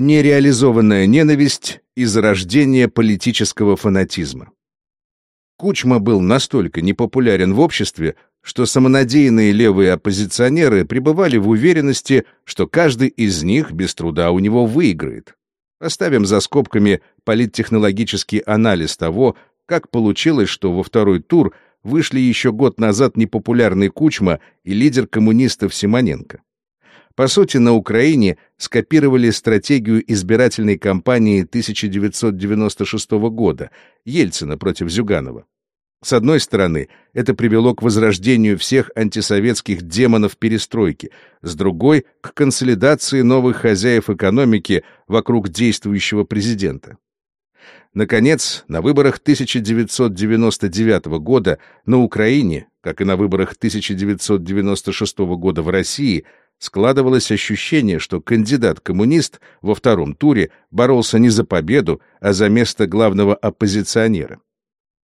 Нереализованная ненависть и зарождение политического фанатизма. Кучма был настолько непопулярен в обществе, что самонадеянные левые оппозиционеры пребывали в уверенности, что каждый из них без труда у него выиграет. Оставим за скобками политтехнологический анализ того, как получилось, что во второй тур вышли еще год назад непопулярный Кучма и лидер коммунистов Симоненко. По сути, на Украине скопировали стратегию избирательной кампании 1996 года Ельцина против Зюганова. С одной стороны, это привело к возрождению всех антисоветских демонов перестройки, с другой — к консолидации новых хозяев экономики вокруг действующего президента. Наконец, на выборах 1999 года на Украине, как и на выборах 1996 года в России, складывалось ощущение, что кандидат-коммунист во втором туре боролся не за победу, а за место главного оппозиционера.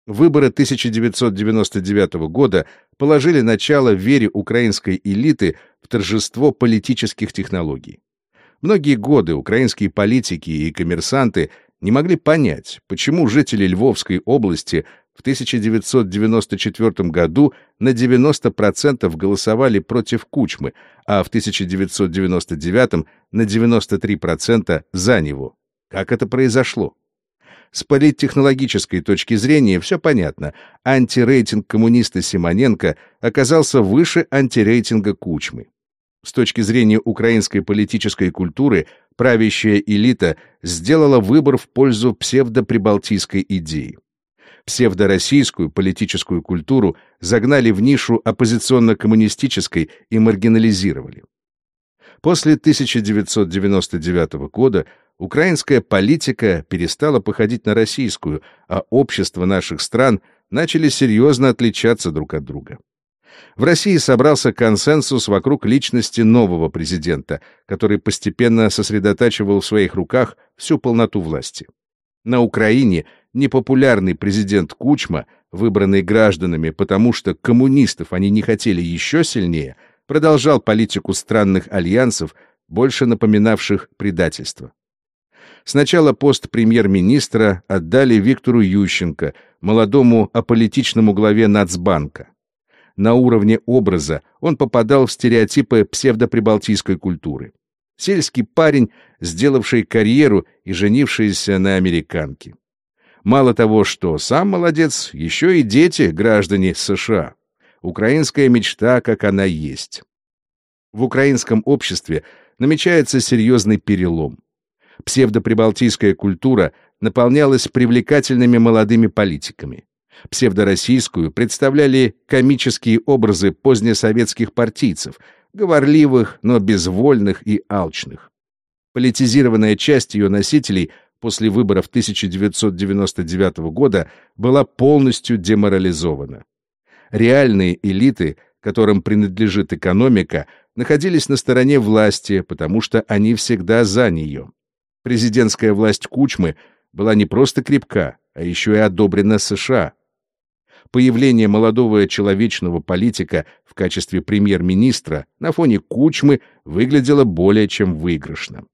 Выборы 1999 года положили начало вере украинской элиты в торжество политических технологий. Многие годы украинские политики и коммерсанты не могли понять, почему жители Львовской области в 1994 году на 90% голосовали против Кучмы, а в 1999 на 93% за него. Как это произошло? С политтехнологической точки зрения все понятно. Антирейтинг коммуниста Симоненко оказался выше антирейтинга Кучмы. С точки зрения украинской политической культуры, правящая элита сделала выбор в пользу псевдоприбалтийской идеи. Псевдороссийскую политическую культуру загнали в нишу оппозиционно-коммунистической и маргинализировали. После 1999 года украинская политика перестала походить на российскую, а общества наших стран начали серьезно отличаться друг от друга. В России собрался консенсус вокруг личности нового президента, который постепенно сосредотачивал в своих руках всю полноту власти. На Украине непопулярный президент Кучма, выбранный гражданами, потому что коммунистов они не хотели еще сильнее, продолжал политику странных альянсов, больше напоминавших предательство. Сначала пост премьер-министра отдали Виктору Ющенко, молодому аполитичному главе Нацбанка. На уровне образа он попадал в стереотипы псевдоприбалтийской культуры. Сельский парень, сделавший карьеру и женившийся на американке. Мало того, что сам молодец, еще и дети граждане США. Украинская мечта, как она есть. В украинском обществе намечается серьезный перелом псевдоприбалтийская культура наполнялась привлекательными молодыми политиками. Псевдороссийскую представляли комические образы позднесоветских партийцев, говорливых, но безвольных и алчных. Политизированная часть ее носителей после выборов 1999 года была полностью деморализована. Реальные элиты, которым принадлежит экономика, находились на стороне власти, потому что они всегда за нее. Президентская власть Кучмы была не просто крепка, а еще и одобрена США. Появление молодого человечного политика в качестве премьер-министра на фоне Кучмы выглядело более чем выигрышно.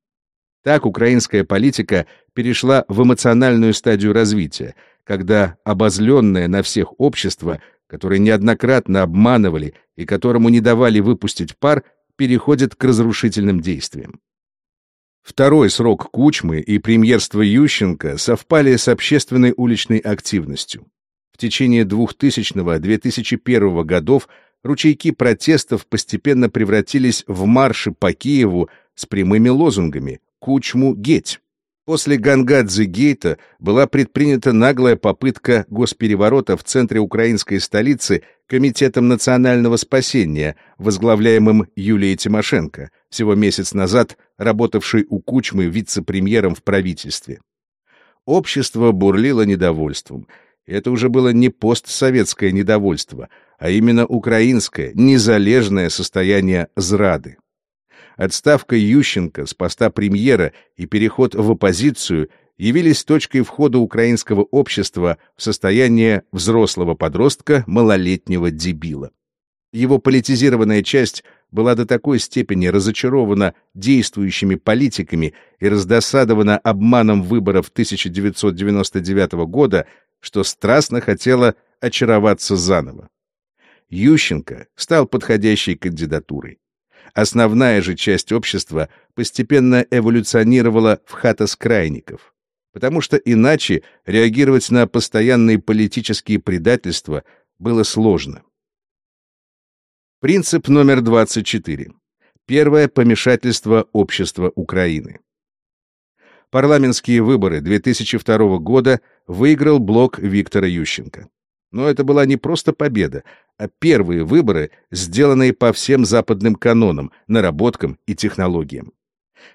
Так украинская политика перешла в эмоциональную стадию развития, когда обозленное на всех общество, которое неоднократно обманывали и которому не давали выпустить пар, переходит к разрушительным действиям. Второй срок Кучмы и премьерства Ющенко совпали с общественной уличной активностью. В течение 2000-2001 годов ручейки протестов постепенно превратились в марши по Киеву с прямыми лозунгами «Кучму геть». После Гангадзе-гейта была предпринята наглая попытка госпереворота в центре украинской столицы Комитетом национального спасения, возглавляемым Юлией Тимошенко, всего месяц назад работавшей у Кучмы вице-премьером в правительстве. Общество бурлило недовольством. Это уже было не постсоветское недовольство, а именно украинское, незалежное состояние зрады. Отставка Ющенко с поста премьера и переход в оппозицию явились точкой входа украинского общества в состояние взрослого подростка малолетнего дебила. Его политизированная часть была до такой степени разочарована действующими политиками и раздосадована обманом выборов 1999 года, что страстно хотела очароваться заново. Ющенко стал подходящей кандидатурой. Основная же часть общества постепенно эволюционировала в хатоскрайников, потому что иначе реагировать на постоянные политические предательства было сложно. Принцип номер 24. Первое помешательство общества Украины. Парламентские выборы 2002 года выиграл блок Виктора Ющенко. Но это была не просто победа, а первые выборы, сделанные по всем западным канонам, наработкам и технологиям.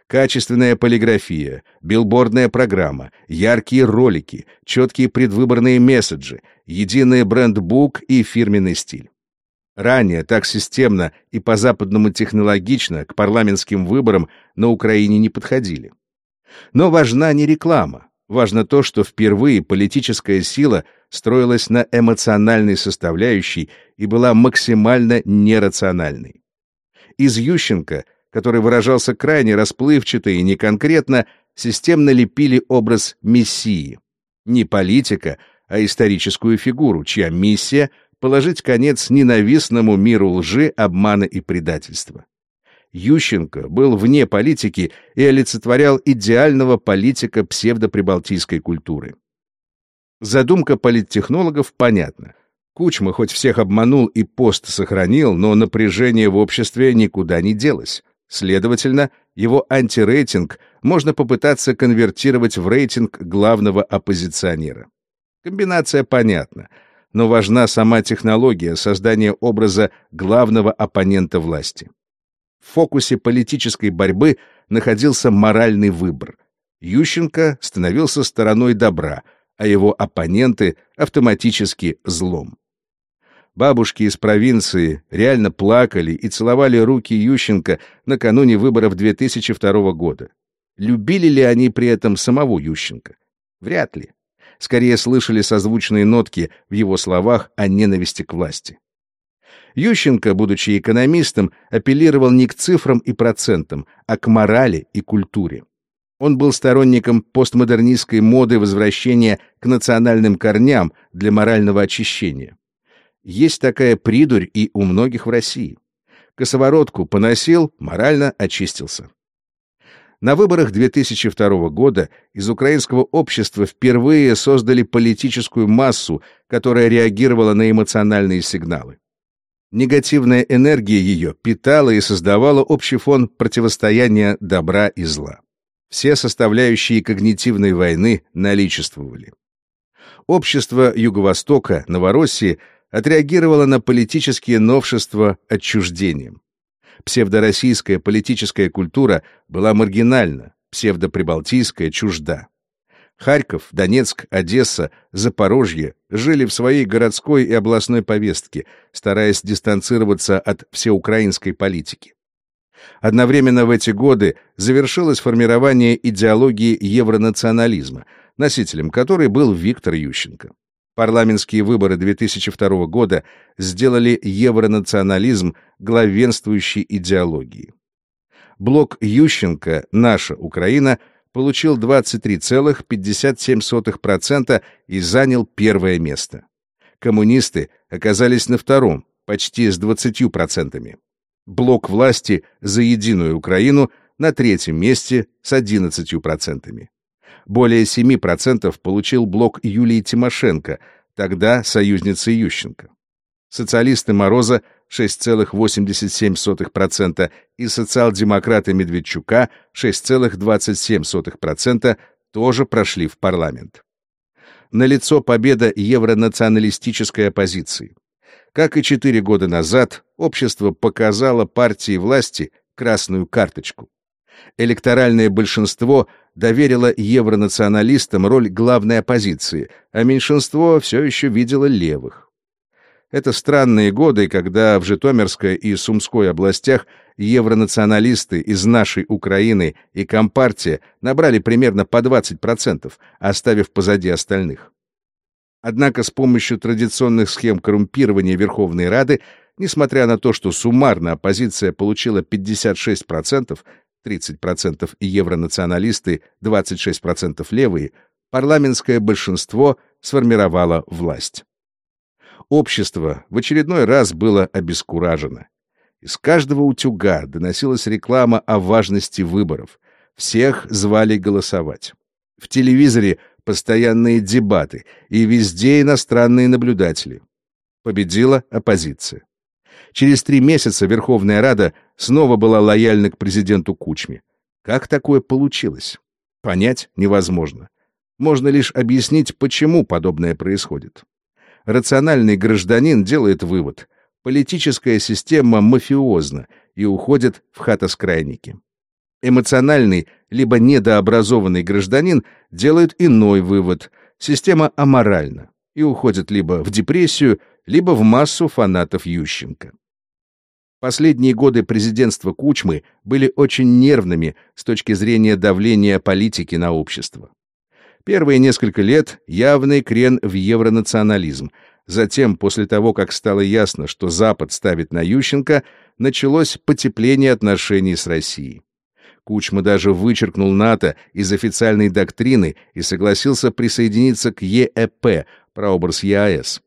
Качественная полиграфия, билбордная программа, яркие ролики, четкие предвыборные месседжи, единый брендбук и фирменный стиль. Ранее так системно и по-западному технологично к парламентским выборам на Украине не подходили. Но важна не реклама. Важно то, что впервые политическая сила строилась на эмоциональной составляющей и была максимально нерациональной. Из Ющенко, который выражался крайне расплывчато и неконкретно, системно лепили образ мессии. Не политика, а историческую фигуру, чья миссия — положить конец ненавистному миру лжи, обмана и предательства. Ющенко был вне политики и олицетворял идеального политика псевдоприбалтийской культуры. Задумка политтехнологов понятна. Кучма хоть всех обманул и пост сохранил, но напряжение в обществе никуда не делось. Следовательно, его антирейтинг можно попытаться конвертировать в рейтинг главного оппозиционера. Комбинация понятна — но важна сама технология создания образа главного оппонента власти. В фокусе политической борьбы находился моральный выбор. Ющенко становился стороной добра, а его оппоненты автоматически злом. Бабушки из провинции реально плакали и целовали руки Ющенко накануне выборов 2002 года. Любили ли они при этом самого Ющенко? Вряд ли скорее слышали созвучные нотки в его словах о ненависти к власти. Ющенко, будучи экономистом, апеллировал не к цифрам и процентам, а к морали и культуре. Он был сторонником постмодернистской моды возвращения к национальным корням для морального очищения. Есть такая придурь и у многих в России. Косоворотку поносил, морально очистился. На выборах 2002 года из украинского общества впервые создали политическую массу, которая реагировала на эмоциональные сигналы. Негативная энергия ее питала и создавала общий фон противостояния добра и зла. Все составляющие когнитивной войны наличествовали. Общество Юго-Востока, Новороссии, отреагировало на политические новшества отчуждением псевдороссийская политическая культура была маргинальна, псевдоприбалтийская чужда. Харьков, Донецк, Одесса, Запорожье жили в своей городской и областной повестке, стараясь дистанцироваться от всеукраинской политики. Одновременно в эти годы завершилось формирование идеологии евронационализма, носителем которой был Виктор Ющенко. Парламентские выборы 2002 года сделали евронационализм главенствующей идеологией. Блок Ющенко «Наша Украина» получил 23,57% и занял первое место. Коммунисты оказались на втором, почти с 20%. Блок власти «За единую Украину» на третьем месте с 11%. Более 7% получил блок Юлии Тимошенко, тогда союзницы Ющенко. Социалисты Мороза 6,87% и социал-демократы Медведчука 6,27% тоже прошли в парламент. Налицо победа евронационалистической оппозиции. Как и четыре года назад, общество показало партии власти красную карточку. Электоральное большинство доверило евронационалистам роль главной оппозиции, а меньшинство все еще видело левых. Это странные годы, когда в Житомирской и Сумской областях евронационалисты из нашей Украины и Компартия набрали примерно по 20%, оставив позади остальных. Однако с помощью традиционных схем коррумпирования Верховной Рады несмотря на то, что суммарно оппозиция получила 56%, 30% и евронационалисты, 26% левые, парламентское большинство сформировало власть. Общество в очередной раз было обескуражено. Из каждого утюга доносилась реклама о важности выборов. Всех звали голосовать. В телевизоре постоянные дебаты, и везде иностранные наблюдатели. Победила оппозиция. Через три месяца Верховная Рада снова была лояльна к президенту Кучме. Как такое получилось? Понять невозможно. Можно лишь объяснить, почему подобное происходит. Рациональный гражданин делает вывод. Политическая система мафиозна и уходит в хатоскрайники. Эмоциональный, либо недообразованный гражданин делает иной вывод. Система аморальна и уходит либо в депрессию, либо в массу фанатов Ющенко. Последние годы президентства Кучмы были очень нервными с точки зрения давления политики на общество. Первые несколько лет явный крен в евронационализм. Затем, после того, как стало ясно, что Запад ставит на Ющенко, началось потепление отношений с Россией. Кучма даже вычеркнул НАТО из официальной доктрины и согласился присоединиться к ЕЭП, прообраз ЕАЭС.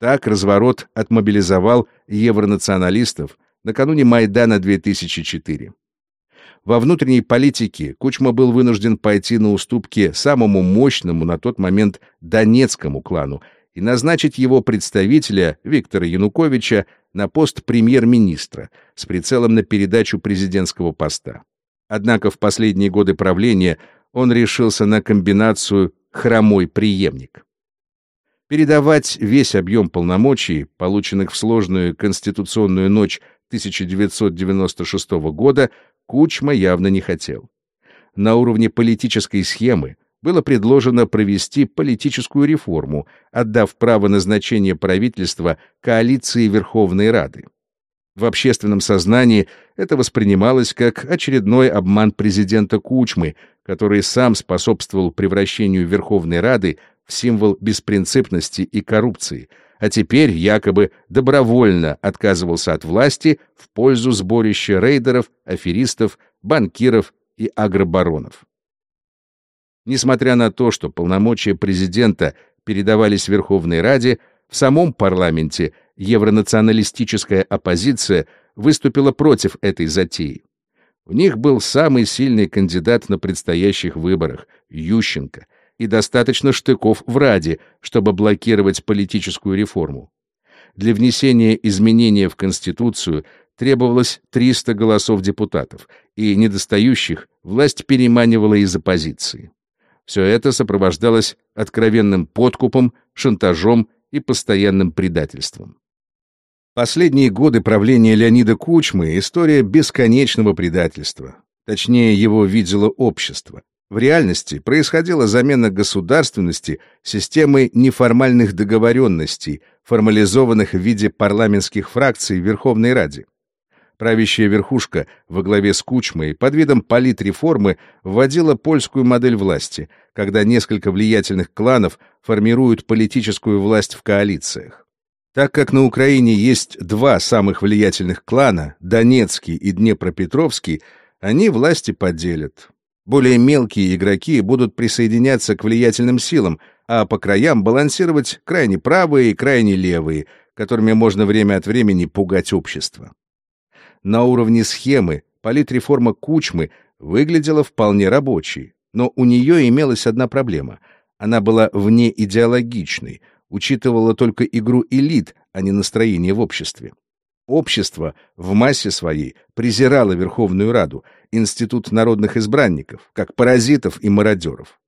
Так разворот отмобилизовал евронационалистов накануне Майдана 2004. Во внутренней политике Кучма был вынужден пойти на уступки самому мощному на тот момент Донецкому клану и назначить его представителя, Виктора Януковича, на пост премьер-министра с прицелом на передачу президентского поста. Однако в последние годы правления он решился на комбинацию «хромой преемник». Передавать весь объем полномочий, полученных в сложную конституционную ночь 1996 года, Кучма явно не хотел. На уровне политической схемы было предложено провести политическую реформу, отдав право назначения правительства коалиции Верховной Рады. В общественном сознании это воспринималось как очередной обман президента Кучмы, который сам способствовал превращению Верховной Рады в символ беспринципности и коррупции, а теперь якобы добровольно отказывался от власти в пользу сборища рейдеров, аферистов, банкиров и агробаронов. Несмотря на то, что полномочия президента передавались Верховной Раде, в самом парламенте евронационалистическая оппозиция выступила против этой затеи. У них был самый сильный кандидат на предстоящих выборах — Ющенко, и достаточно штыков в Раде, чтобы блокировать политическую реформу. Для внесения изменения в Конституцию требовалось 300 голосов депутатов, и недостающих власть переманивала из оппозиции. Все это сопровождалось откровенным подкупом, шантажом и постоянным предательством. Последние годы правления Леонида Кучмы — история бесконечного предательства. Точнее, его видело общество. В реальности происходила замена государственности системой неформальных договоренностей, формализованных в виде парламентских фракций Верховной Раде. Правящая верхушка во главе с Кучмой под видом политреформы вводила польскую модель власти, когда несколько влиятельных кланов формируют политическую власть в коалициях. Так как на Украине есть два самых влиятельных клана, Донецкий и Днепропетровский, они власти поделят. Более мелкие игроки будут присоединяться к влиятельным силам, а по краям балансировать крайне правые и крайне левые, которыми можно время от времени пугать общество. На уровне схемы политреформа Кучмы выглядела вполне рабочей, но у нее имелась одна проблема. Она была вне идеологичной, учитывала только игру элит, а не настроение в обществе. Общество в массе своей презирало Верховную Раду, институт народных избранников, как паразитов и мародеров.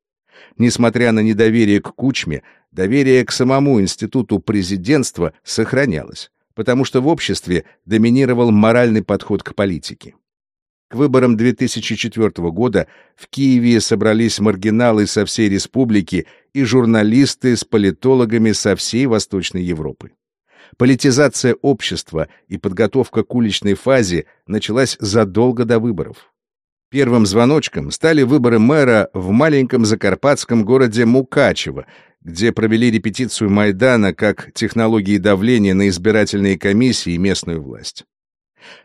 Несмотря на недоверие к Кучме, доверие к самому институту президентства сохранялось потому что в обществе доминировал моральный подход к политике. К выборам 2004 года в Киеве собрались маргиналы со всей республики и журналисты с политологами со всей Восточной Европы. Политизация общества и подготовка к уличной фазе началась задолго до выборов. Первым звоночком стали выборы мэра в маленьком закарпатском городе Мукачево, где провели репетицию Майдана как технологии давления на избирательные комиссии и местную власть.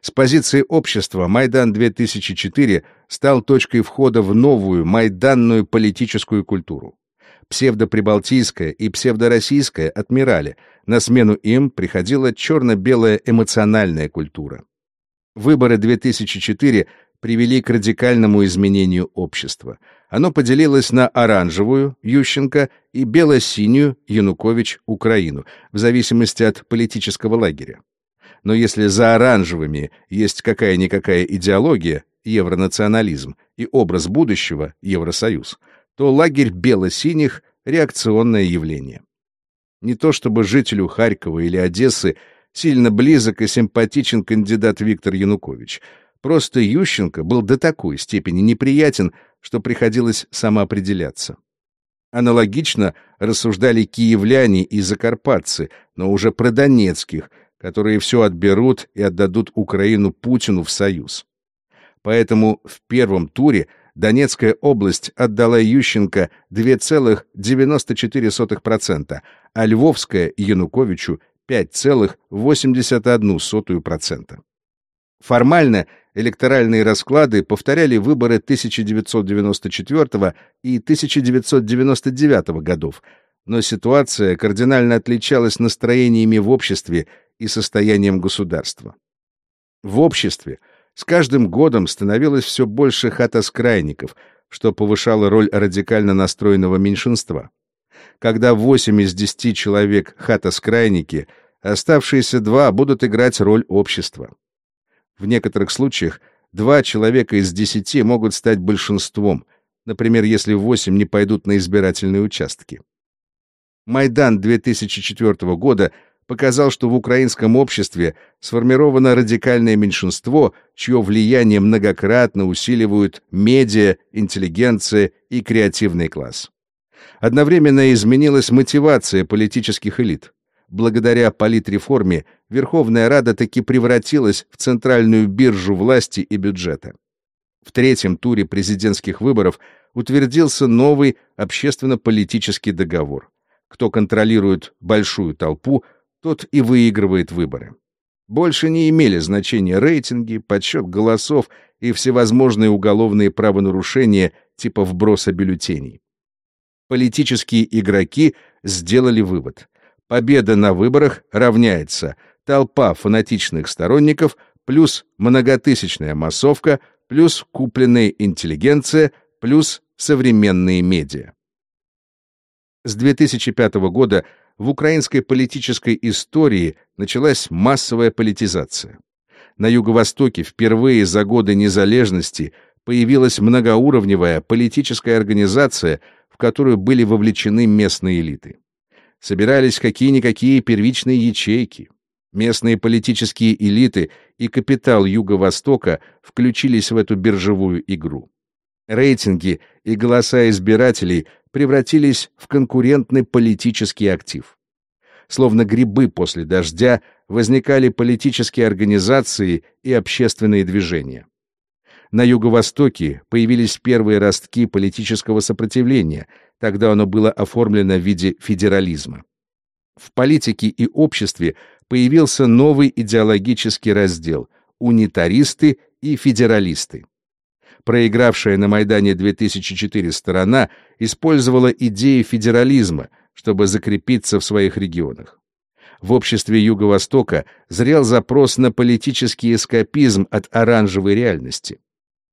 С позиции общества Майдан-2004 стал точкой входа в новую майданную политическую культуру. Псевдоприбалтийская и псевдороссийская отмирали, на смену им приходила черно-белая эмоциональная культура. Выборы 2004 привели к радикальному изменению общества. Оно поделилось на оранжевую, Ющенко, и бело-синюю, Янукович, Украину, в зависимости от политического лагеря. Но если за оранжевыми есть какая-никакая идеология, евронационализм, и образ будущего, Евросоюз, то лагерь бело-синих — реакционное явление. Не то чтобы жителю Харькова или Одессы сильно близок и симпатичен кандидат Виктор Янукович — Просто Ющенко был до такой степени неприятен, что приходилось самоопределяться. Аналогично рассуждали киевляне и закарпатцы, но уже про донецких, которые все отберут и отдадут Украину Путину в союз. Поэтому в первом туре Донецкая область отдала Ющенко 2,94%, а Львовская — Януковичу 5,81%. Формально электоральные расклады повторяли выборы 1994 и 1999 годов, но ситуация кардинально отличалась настроениями в обществе и состоянием государства. В обществе с каждым годом становилось все больше хатоскрайников, что повышало роль радикально настроенного меньшинства. Когда 8 из 10 человек хатоскрайники, оставшиеся два будут играть роль общества. В некоторых случаях два человека из десяти могут стать большинством, например, если восемь не пойдут на избирательные участки. Майдан 2004 года показал, что в украинском обществе сформировано радикальное меньшинство, чье влияние многократно усиливают медиа, интеллигенция и креативный класс. Одновременно изменилась мотивация политических элит. Благодаря политреформе Верховная Рада таки превратилась в центральную биржу власти и бюджета. В третьем туре президентских выборов утвердился новый общественно-политический договор. Кто контролирует большую толпу, тот и выигрывает выборы. Больше не имели значения рейтинги, подсчет голосов и всевозможные уголовные правонарушения типа вброса бюллетеней. Политические игроки сделали вывод. Победа на выборах равняется толпа фанатичных сторонников плюс многотысячная массовка плюс купленная интеллигенция плюс современные медиа. С 2005 года в украинской политической истории началась массовая политизация. На Юго-Востоке впервые за годы незалежности появилась многоуровневая политическая организация, в которую были вовлечены местные элиты собирались какие-никакие первичные ячейки. Местные политические элиты и капитал Юго-Востока включились в эту биржевую игру. Рейтинги и голоса избирателей превратились в конкурентный политический актив. Словно грибы после дождя возникали политические организации и общественные движения. На Юго-Востоке появились первые ростки политического сопротивления, тогда оно было оформлено в виде федерализма. В политике и обществе появился новый идеологический раздел – унитаристы и федералисты. Проигравшая на Майдане 2004 сторона использовала идеи федерализма, чтобы закрепиться в своих регионах. В обществе Юго-Востока зрел запрос на политический эскапизм от оранжевой реальности.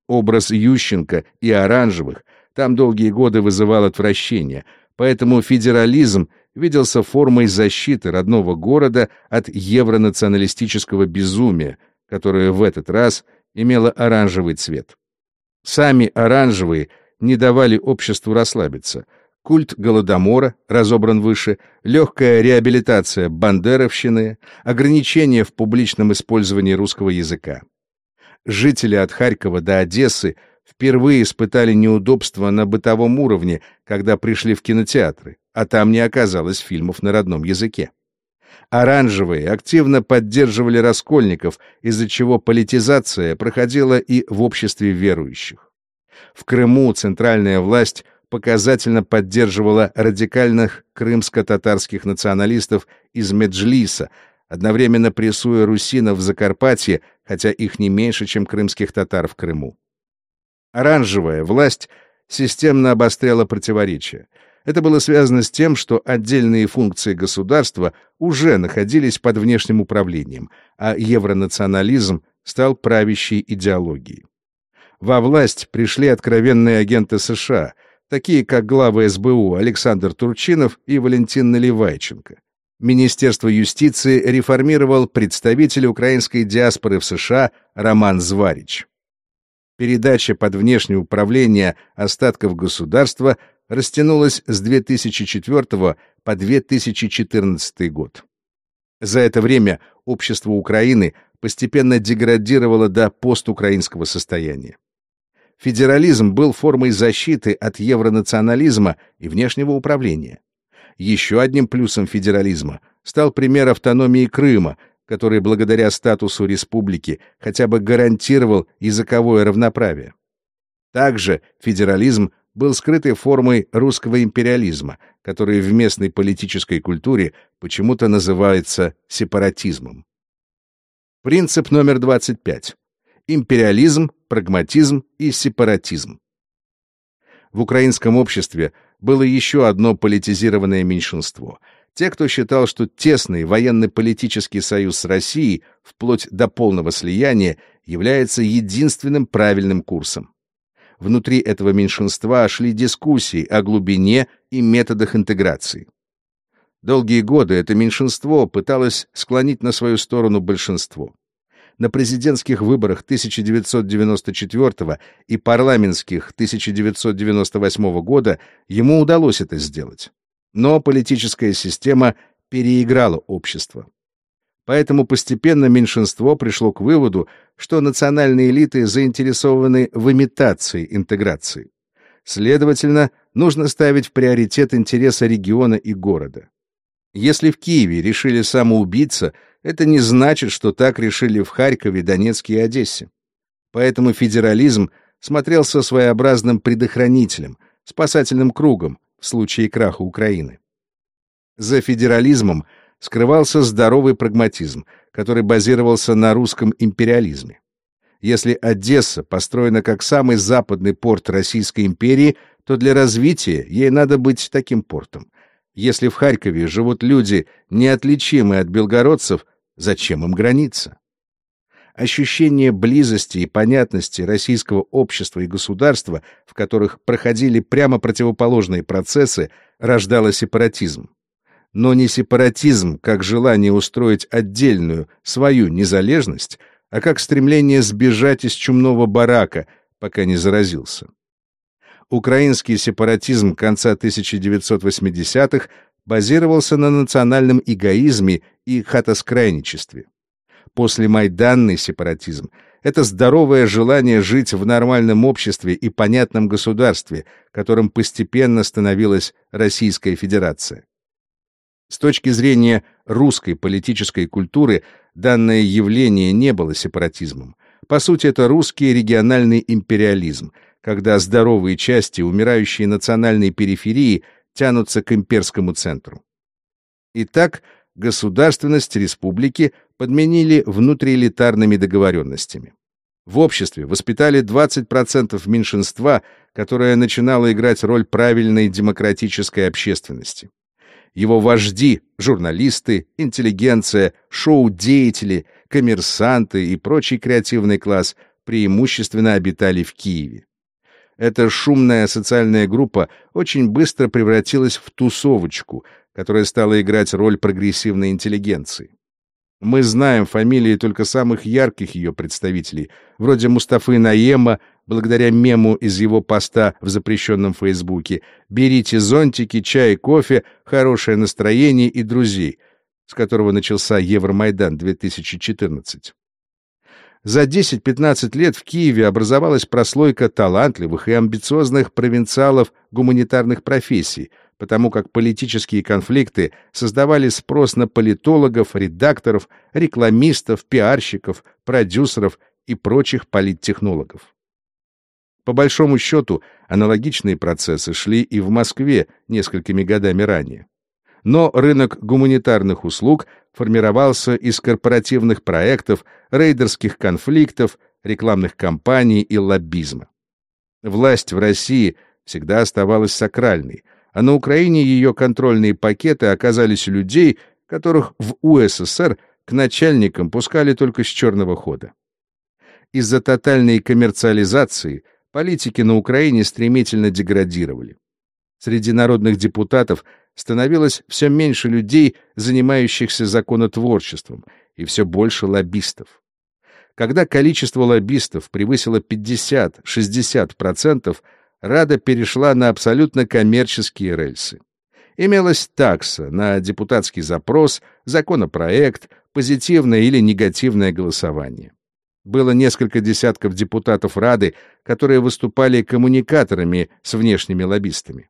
Образ Ющенко и Оранжевых там долгие годы вызывал отвращение, поэтому федерализм виделся формой защиты родного города от евронационалистического безумия, которое в этот раз имело оранжевый цвет. Сами оранжевые не давали обществу расслабиться. Культ Голодомора, разобран выше, легкая реабилитация бандеровщины, ограничения в публичном использовании русского языка жители от Харькова до Одессы впервые испытали неудобства на бытовом уровне, когда пришли в кинотеатры, а там не оказалось фильмов на родном языке. Оранжевые активно поддерживали раскольников, из-за чего политизация проходила и в обществе верующих. В Крыму центральная власть показательно поддерживала радикальных крымско-татарских националистов из Меджлиса, одновременно прессуя русинов в Закарпатье, хотя их не меньше, чем крымских татар в Крыму. Оранжевая власть системно обостряла противоречия. Это было связано с тем, что отдельные функции государства уже находились под внешним управлением, а евронационализм стал правящей идеологией. Во власть пришли откровенные агенты США, такие как главы СБУ Александр Турчинов и Валентин Наливайченко. Министерство юстиции реформировал представитель украинской диаспоры в США Роман Зварич. Передача под внешнее управление остатков государства растянулась с 2004 по 2014 год. За это время общество Украины постепенно деградировало до постукраинского состояния. Федерализм был формой защиты от евронационализма и внешнего управления. Еще одним плюсом федерализма стал пример автономии Крыма, который благодаря статусу республики хотя бы гарантировал языковое равноправие. Также федерализм был скрытой формой русского империализма, который в местной политической культуре почему-то называется сепаратизмом. Принцип номер 25 империализм, прагматизм и сепаратизм. В украинском обществе было еще одно политизированное меньшинство. Те, кто считал, что тесный военно-политический союз с Россией, вплоть до полного слияния, является единственным правильным курсом. Внутри этого меньшинства шли дискуссии о глубине и методах интеграции. Долгие годы это меньшинство пыталось склонить на свою сторону большинство на президентских выборах 1994 и парламентских 1998 года ему удалось это сделать. Но политическая система переиграла общество. Поэтому постепенно меньшинство пришло к выводу, что национальные элиты заинтересованы в имитации интеграции. Следовательно, нужно ставить в приоритет интересы региона и города. Если в Киеве решили самоубиться, это не значит, что так решили в Харькове, Донецке и Одессе. Поэтому федерализм смотрелся своеобразным предохранителем, спасательным кругом в случае краха Украины. За федерализмом скрывался здоровый прагматизм, который базировался на русском империализме. Если Одесса построена как самый западный порт Российской империи, то для развития ей надо быть таким портом. Если в Харькове живут люди, неотличимые от белгородцев, зачем им граница? Ощущение близости и понятности российского общества и государства, в которых проходили прямо противоположные процессы, рождало сепаратизм. Но не сепаратизм как желание устроить отдельную, свою незалежность, а как стремление сбежать из чумного барака, пока не заразился украинский сепаратизм конца 1980-х базировался на национальном эгоизме и хатоскрайничестве. После Майданный сепаратизм — это здоровое желание жить в нормальном обществе и понятном государстве, которым постепенно становилась Российская Федерация. С точки зрения русской политической культуры данное явление не было сепаратизмом. По сути, это русский региональный империализм — когда здоровые части умирающей национальной периферии тянутся к имперскому центру. Итак, государственность республики подменили внутриэлитарными договоренностями. В обществе воспитали 20% меньшинства, которое начинало играть роль правильной демократической общественности. Его вожди, журналисты, интеллигенция, шоу-деятели, коммерсанты и прочий креативный класс преимущественно обитали в Киеве. Эта шумная социальная группа очень быстро превратилась в тусовочку, которая стала играть роль прогрессивной интеллигенции. Мы знаем фамилии только самых ярких ее представителей, вроде Мустафы Наема, благодаря мему из его поста в запрещенном Фейсбуке «Берите зонтики, чай, кофе, хорошее настроение и друзей», с которого начался Евромайдан 2014. За 10-15 лет в Киеве образовалась прослойка талантливых и амбициозных провинциалов гуманитарных профессий, потому как политические конфликты создавали спрос на политологов, редакторов, рекламистов, пиарщиков, продюсеров и прочих политтехнологов. По большому счету, аналогичные процессы шли и в Москве несколькими годами ранее. Но рынок гуманитарных услуг формировался из корпоративных проектов, рейдерских конфликтов, рекламных кампаний и лоббизма. Власть в России всегда оставалась сакральной, а на Украине ее контрольные пакеты оказались у людей, которых в УССР к начальникам пускали только с черного хода. Из-за тотальной коммерциализации политики на Украине стремительно деградировали. Среди народных депутатов становилось все меньше людей, занимающихся законотворчеством, и все больше лоббистов. Когда количество лоббистов превысило 50-60%, Рада перешла на абсолютно коммерческие рельсы. Имелась такса на депутатский запрос, законопроект, позитивное или негативное голосование. Было несколько десятков депутатов Рады, которые выступали коммуникаторами с внешними лоббистами.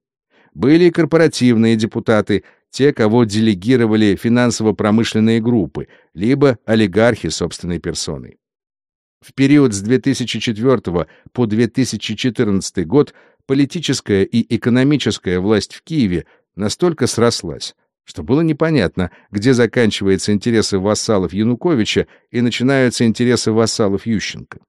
Были и корпоративные депутаты, те, кого делегировали финансово-промышленные группы, либо олигархи собственной персоной. В период с 2004 по 2014 год политическая и экономическая власть в Киеве настолько срослась, что было непонятно, где заканчиваются интересы вассалов Януковича и начинаются интересы вассалов Ющенко.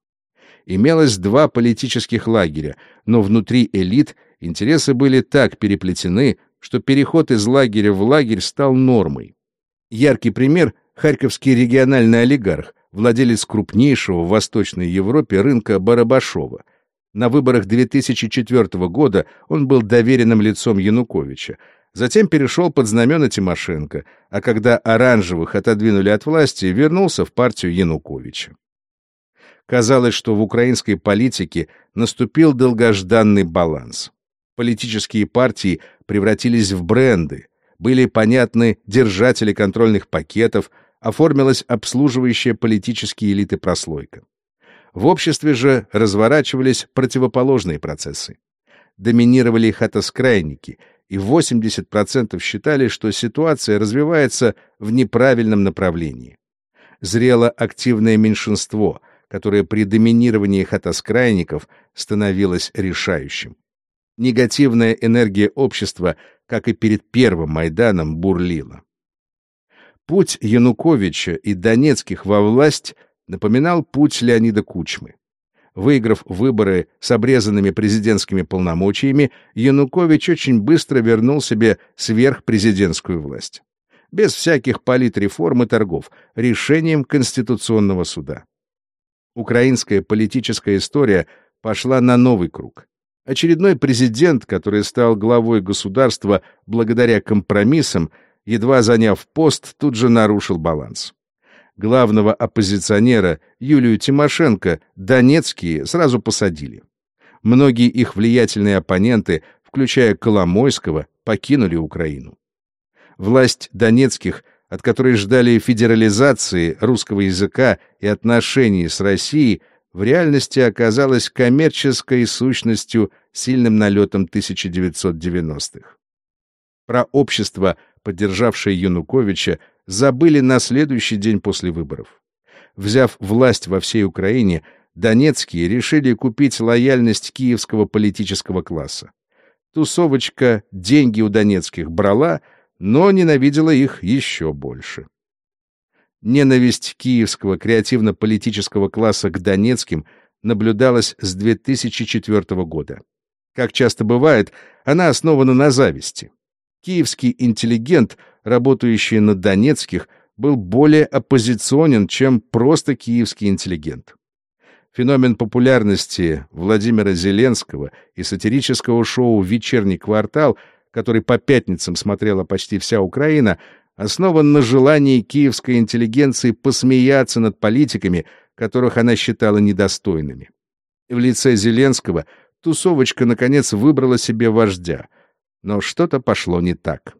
Имелось два политических лагеря, но внутри элит интересы были так переплетены, что переход из лагеря в лагерь стал нормой. Яркий пример — харьковский региональный олигарх, владелец крупнейшего в Восточной Европе рынка Барабашова. На выборах 2004 года он был доверенным лицом Януковича, затем перешел под знамена Тимошенко, а когда оранжевых отодвинули от власти, вернулся в партию Януковича. Казалось, что в украинской политике наступил долгожданный баланс. Политические партии превратились в бренды, были понятны держатели контрольных пакетов, оформилась обслуживающая политические элиты прослойка. В обществе же разворачивались противоположные процессы. Доминировали хатоскрайники, и 80% считали, что ситуация развивается в неправильном направлении. Зрело активное меньшинство, которое при доминировании хатоскрайников становилось решающим. Негативная энергия общества, как и перед первым Майданом, бурлила. Путь Януковича и Донецких во власть напоминал путь Леонида Кучмы. Выиграв выборы с обрезанными президентскими полномочиями, Янукович очень быстро вернул себе сверхпрезидентскую власть. Без всяких политреформ и торгов, решением Конституционного суда. Украинская политическая история пошла на новый круг. Очередной президент, который стал главой государства благодаря компромиссам, едва заняв пост, тут же нарушил баланс главного оппозиционера Юлию Тимошенко донецкие сразу посадили. Многие их влиятельные оппоненты, включая Коломойского, покинули Украину. Власть донецких, от которой ждали федерализации русского языка и отношений с Россией, в реальности оказалась коммерческой сущностью сильным налетом 1990-х. Про общество, поддержавшее Януковича, забыли на следующий день после выборов. Взяв власть во всей Украине, донецкие решили купить лояльность киевского политического класса. Тусовочка деньги у донецких брала, но ненавидела их еще больше. Ненависть киевского креативно-политического класса к донецким наблюдалась с 2004 года. Как часто бывает, она основана на зависти. Киевский интеллигент — работающий на Донецких, был более оппозиционен, чем просто киевский интеллигент. Феномен популярности Владимира Зеленского и сатирического шоу «Вечерний квартал», который по пятницам смотрела почти вся Украина, основан на желании киевской интеллигенции посмеяться над политиками, которых она считала недостойными. В лице Зеленского тусовочка, наконец, выбрала себе вождя. Но что-то пошло не так.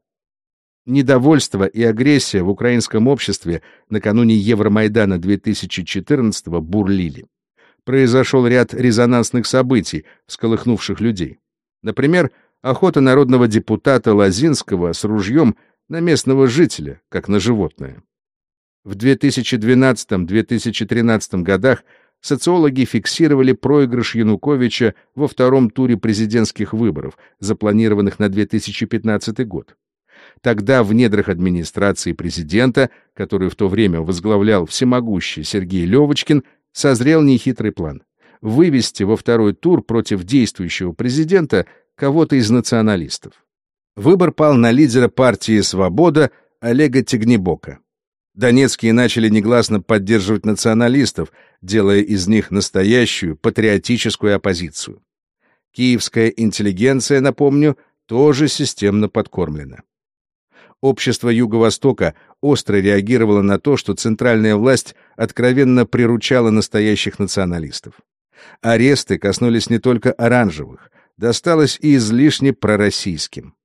Недовольство и агрессия в украинском обществе накануне Евромайдана 2014 бурлили. Произошел ряд резонансных событий, всколыхнувших людей. Например, охота народного депутата Лазинского с ружьем на местного жителя, как на животное. В 2012-2013 годах социологи фиксировали проигрыш Януковича во втором туре президентских выборов, запланированных на 2015 год. Тогда в недрах администрации президента, который в то время возглавлял всемогущий Сергей Левочкин, созрел нехитрый план — вывести во второй тур против действующего президента кого-то из националистов. Выбор пал на лидера партии «Свобода» Олега Тегнебока. Донецкие начали негласно поддерживать националистов, делая из них настоящую патриотическую оппозицию. Киевская интеллигенция, напомню, тоже системно подкормлена. Общество Юго-Востока остро реагировало на то, что центральная власть откровенно приручала настоящих националистов. Аресты коснулись не только оранжевых, досталось и излишне пророссийским.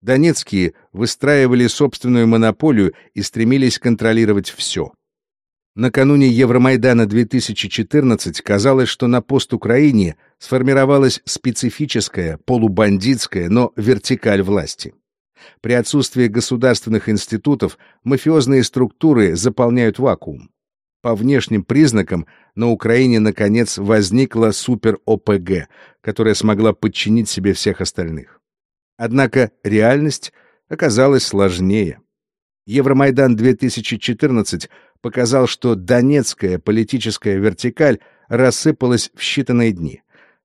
Донецкие выстраивали собственную монополию и стремились контролировать все. Накануне Евромайдана 2014 казалось, что на пост Украине сформировалась специфическая, полубандитская, но вертикаль власти. При отсутствии государственных институтов мафиозные структуры заполняют вакуум. По внешним признакам на Украине наконец возникла супер-ОПГ, которая смогла подчинить себе всех остальных. Однако реальность оказалась сложнее. Евромайдан 2014 показал, что донецкая политическая вертикаль рассыпалась в считанные дни.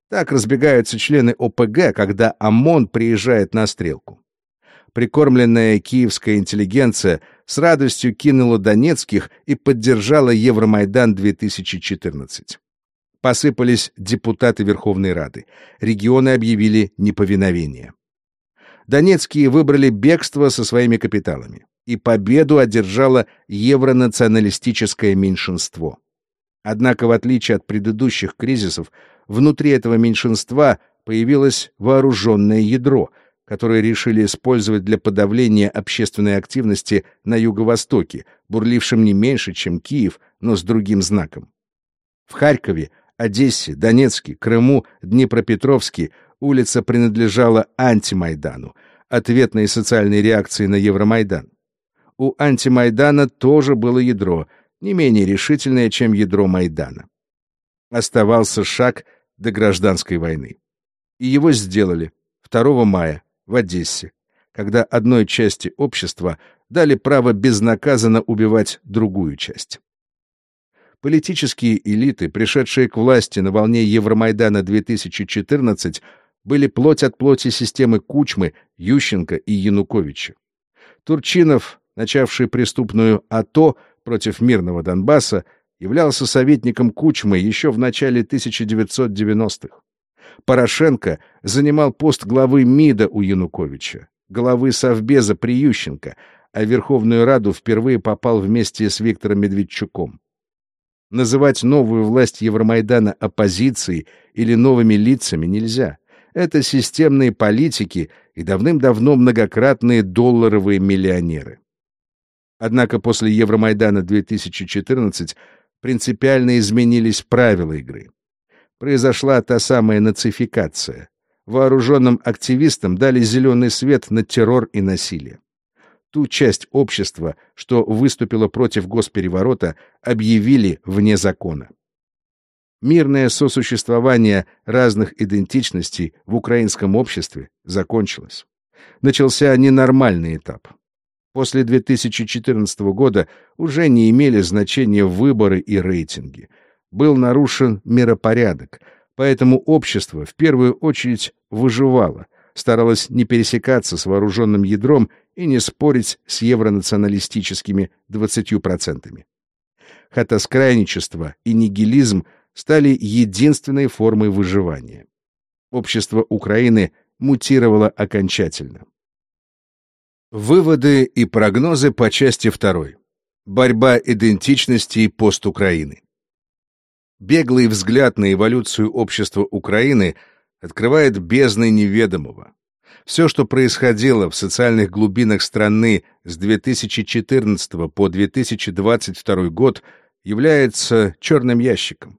Так разбегаются члены ОПГ, когда ОМОН приезжает на стрелку. Прикормленная киевская интеллигенция с радостью кинула донецких и поддержала Евромайдан 2014. Посыпались депутаты Верховной Рады. Регионы объявили неповиновение. Донецкие выбрали бегство со своими капиталами, и победу одержало евронационалистическое меньшинство. Однако, в отличие от предыдущих кризисов, внутри этого меньшинства появилось вооруженное ядро, которое решили использовать для подавления общественной активности на юго-востоке, бурлившем не меньше, чем Киев, но с другим знаком. В Харькове, Одессе, Донецке, Крыму, Днепропетровске улица принадлежала антимайдану, ответной социальной реакции на Евромайдан. У антимайдана тоже было ядро, не менее решительное, чем ядро Майдана. Оставался шаг до гражданской войны. И его сделали 2 мая в Одессе, когда одной части общества дали право безнаказанно убивать другую часть. Политические элиты, пришедшие к власти на волне Евромайдана 2014, были плоть от плоти системы Кучмы, Ющенко и Януковича. Турчинов, начавший преступную АТО против мирного Донбасса, являлся советником Кучмы еще в начале 1990-х. Порошенко занимал пост главы МИДа у Януковича, главы Совбеза при Ющенко, а в Верховную Раду впервые попал вместе с Виктором Медведчуком. Называть новую власть Евромайдана оппозицией или новыми лицами нельзя это системные политики и давным-давно многократные долларовые миллионеры. Однако после Евромайдана 2014 принципиально изменились правила игры. Произошла та самая нацификация. Вооруженным активистам дали зеленый свет на террор и насилие. Ту часть общества, что выступила против госпереворота, объявили вне закона. Мирное сосуществование разных идентичностей в украинском обществе закончилось. Начался ненормальный этап. После 2014 года уже не имели значения выборы и рейтинги. Был нарушен миропорядок, поэтому общество в первую очередь выживало, старалось не пересекаться с вооруженным ядром и не спорить с евронационалистическими 20%. Хатоскрайничество и нигилизм – стали единственной формой выживания. Общество Украины мутировало окончательно. Выводы и прогнозы по части второй. Борьба идентичности пост Украины. Беглый взгляд на эволюцию общества Украины открывает бездны неведомого. Все, что происходило в социальных глубинах страны с 2014 по 2022 год, является черным ящиком.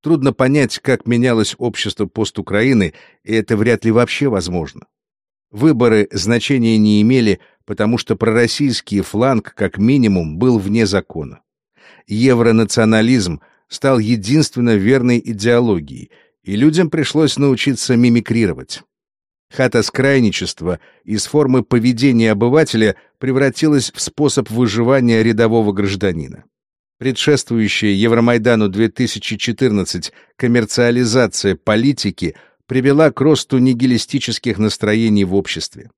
Трудно понять, как менялось общество пост-Украины, и это вряд ли вообще возможно. Выборы значения не имели, потому что пророссийский фланг, как минимум, был вне закона. Евронационализм стал единственно верной идеологией, и людям пришлось научиться мимикрировать. Хатоскрайничество из формы поведения обывателя превратилось в способ выживания рядового гражданина. Предшествующая Евромайдану 2014 коммерциализация политики привела к росту нигилистических настроений в обществе.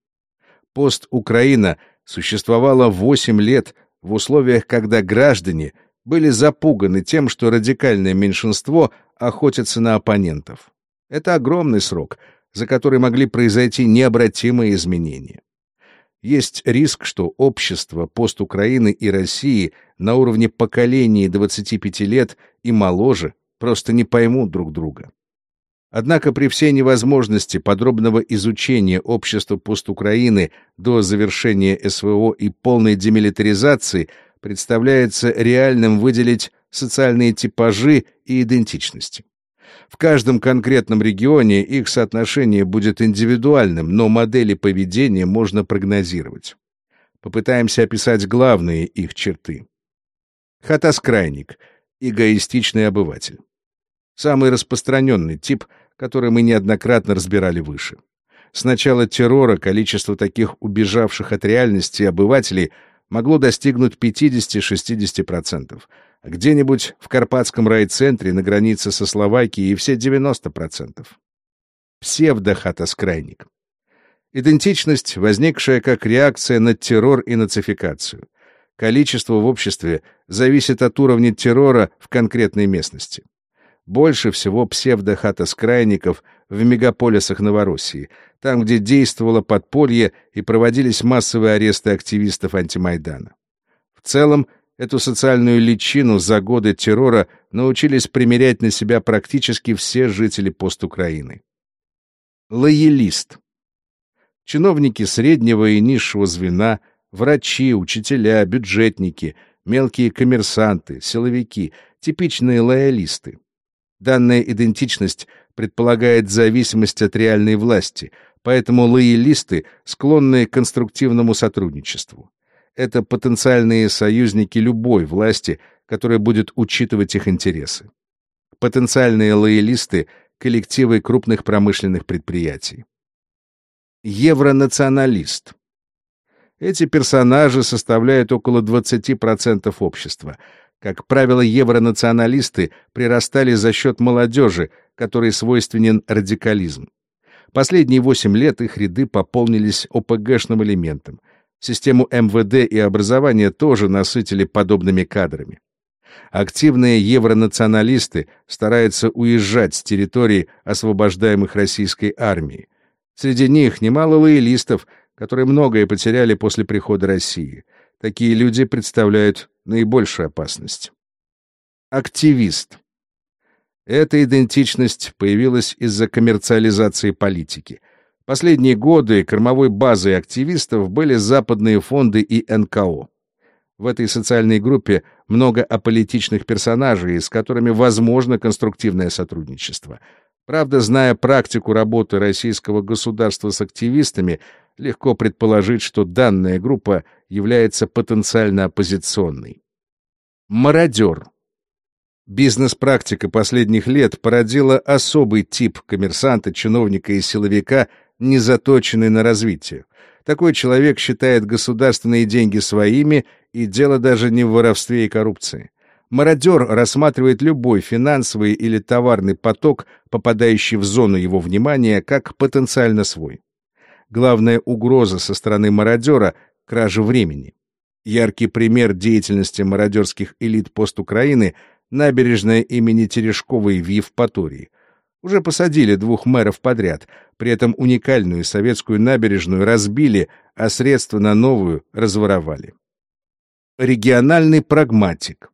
Пост Украина существовала 8 лет в условиях, когда граждане были запуганы тем, что радикальное меньшинство охотится на оппонентов. Это огромный срок, за который могли произойти необратимые изменения. Есть риск, что общество пост Украины и России на уровне поколений 25 лет и моложе просто не поймут друг друга. Однако при всей невозможности подробного изучения общества постукраины до завершения СВО и полной демилитаризации представляется реальным выделить социальные типажи и идентичности. В каждом конкретном регионе их соотношение будет индивидуальным, но модели поведения можно прогнозировать. Попытаемся описать главные их черты. Хатаскрайник — эгоистичный обыватель. Самый распространенный тип — который мы неоднократно разбирали выше. С начала террора количество таких убежавших от реальности обывателей могло достигнуть 50-60%, а где-нибудь в Карпатском райцентре на границе со Словакией все 90%. Псевдохатоскрайник. Идентичность, возникшая как реакция на террор и нацификацию. Количество в обществе зависит от уровня террора в конкретной местности. Больше всего псевдохатоскрайников в мегаполисах Новороссии, там, где действовало подполье и проводились массовые аресты активистов антимайдана. В целом, эту социальную личину за годы террора научились примерять на себя практически все жители постукраины. Лоялист. Чиновники среднего и низшего звена, врачи, учителя, бюджетники, мелкие коммерсанты, силовики, типичные лоялисты. Данная идентичность предполагает зависимость от реальной власти, поэтому лоялисты склонны к конструктивному сотрудничеству. Это потенциальные союзники любой власти, которая будет учитывать их интересы. Потенциальные лоялисты — коллективы крупных промышленных предприятий. Евронационалист. Эти персонажи составляют около 20% общества — как правило, евронационалисты прирастали за счет молодежи, которой свойственен радикализм. Последние восемь лет их ряды пополнились ОПГшным элементом. Систему МВД и образования тоже насытили подобными кадрами. Активные евронационалисты стараются уезжать с территорий, освобождаемых российской армией. Среди них немало лоялистов, которые многое потеряли после прихода России. Такие люди представляют наибольшую опасность. Активист. Эта идентичность появилась из-за коммерциализации политики. Последние годы кормовой базой активистов были западные фонды и НКО. В этой социальной группе много аполитичных персонажей, с которыми возможно конструктивное сотрудничество. Правда, зная практику работы российского государства с активистами, легко предположить, что данная группа является потенциально оппозиционной. Мародер. Бизнес-практика последних лет породила особый тип коммерсанта, чиновника и силовика, не заточенный на развитие. Такой человек считает государственные деньги своими, и дело даже не в воровстве и коррупции. Мародер рассматривает любой финансовый или товарный поток, попадающий в зону его внимания, как потенциально свой. Главная угроза со стороны мародера — кража времени. Яркий пример деятельности мародерских элит постукраины — набережная имени Терешковой в Евпатории. Уже посадили двух мэров подряд, при этом уникальную советскую набережную разбили, а средства на новую разворовали. Региональный прагматик.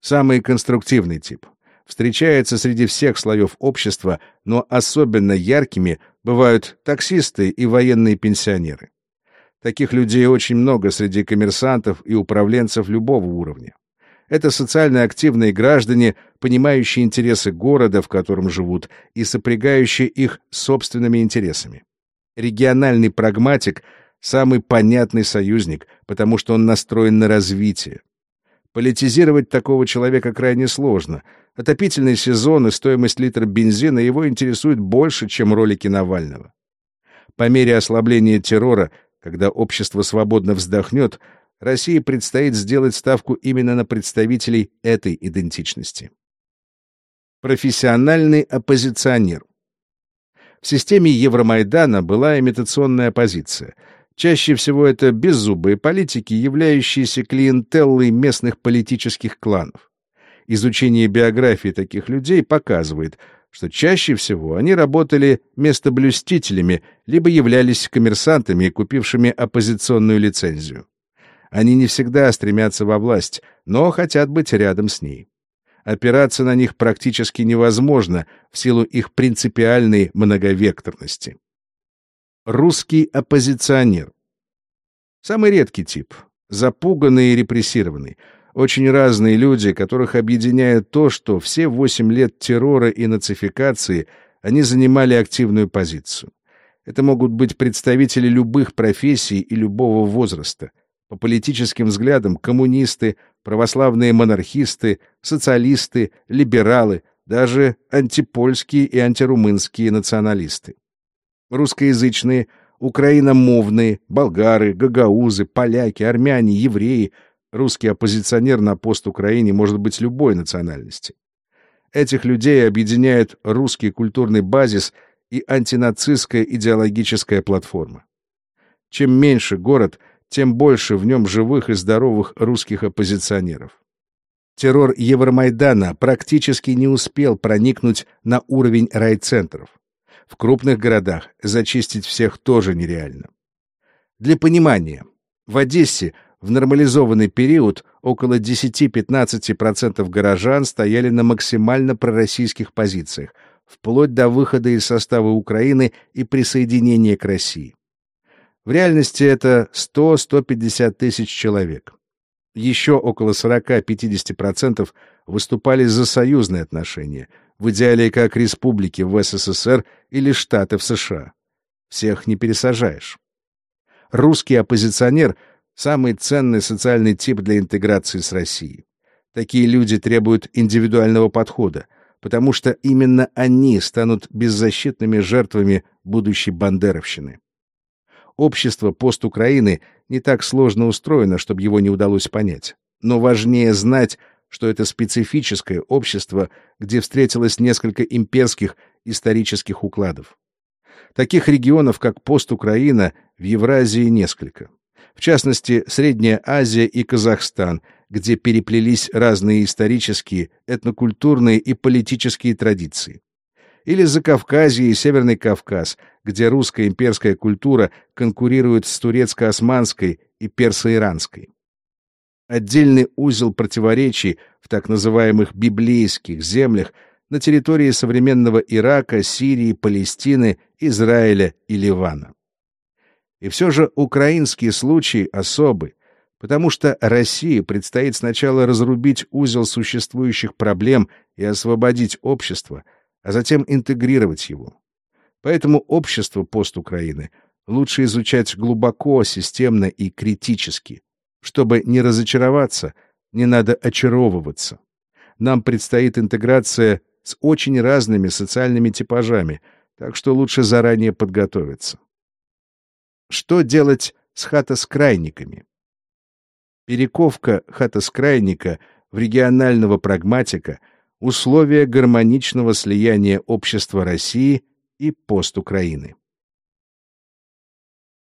Самый конструктивный тип. Встречается среди всех слоев общества, но особенно яркими бывают таксисты и военные пенсионеры. Таких людей очень много среди коммерсантов и управленцев любого уровня. Это социально активные граждане, понимающие интересы города, в котором живут, и сопрягающие их собственными интересами. Региональный прагматик — самый понятный союзник, потому что он настроен на развитие. Политизировать такого человека крайне сложно. Отопительный сезон и стоимость литра бензина его интересуют больше, чем ролики Навального. По мере ослабления террора, когда общество свободно вздохнет, России предстоит сделать ставку именно на представителей этой идентичности. Профессиональный оппозиционер. В системе Евромайдана была имитационная оппозиция. Чаще всего это беззубые политики, являющиеся клиентеллой местных политических кланов. Изучение биографии таких людей показывает, что чаще всего они работали местоблюстителями, либо являлись коммерсантами, купившими оппозиционную лицензию. Они не всегда стремятся во власть, но хотят быть рядом с ней. Опираться на них практически невозможно в силу их принципиальной многовекторности. Русский оппозиционер. Самый редкий тип. Запуганный и репрессированный. Очень разные люди, которых объединяет то, что все восемь лет террора и нацификации они занимали активную позицию. Это могут быть представители любых профессий и любого возраста — по политическим взглядам коммунисты, православные монархисты, социалисты, либералы, даже антипольские и антирумынские националисты. Русскоязычные, украиномовные, болгары, гагаузы, поляки, армяне, евреи. Русский оппозиционер на пост Украине может быть любой национальности. Этих людей объединяет русский культурный базис и антинацистская идеологическая платформа. Чем меньше город – тем больше в нем живых и здоровых русских оппозиционеров. Террор Евромайдана практически не успел проникнуть на уровень райцентров. В крупных городах зачистить всех тоже нереально. Для понимания, в Одессе в нормализованный период около 10-15% горожан стояли на максимально пророссийских позициях, вплоть до выхода из состава Украины и присоединения к России. В реальности это 100-150 тысяч человек. Еще около 40-50% выступали за союзные отношения, в идеале как республики в СССР или штаты в США. Всех не пересажаешь. Русский оппозиционер — самый ценный социальный тип для интеграции с Россией. Такие люди требуют индивидуального подхода, потому что именно они станут беззащитными жертвами будущей бандеровщины общество пост-Украины не так сложно устроено, чтобы его не удалось понять. Но важнее знать, что это специфическое общество, где встретилось несколько имперских исторических укладов. Таких регионов, как пост-Украина, в Евразии несколько. В частности, Средняя Азия и Казахстан, где переплелись разные исторические, этнокультурные и политические традиции или Закавказье и Северный Кавказ, где русская имперская культура конкурирует с турецко-османской и персо-иранской. Отдельный узел противоречий в так называемых библейских землях на территории современного Ирака, Сирии, Палестины, Израиля и Ливана. И все же украинский случай особый, потому что России предстоит сначала разрубить узел существующих проблем и освободить общество – а затем интегрировать его. Поэтому общество пост-Украины лучше изучать глубоко, системно и критически. Чтобы не разочароваться, не надо очаровываться. Нам предстоит интеграция с очень разными социальными типажами, так что лучше заранее подготовиться. Что делать с хатоскрайниками? Перековка хатоскрайника в регионального прагматика — условия гармоничного слияния общества России и пост Украины.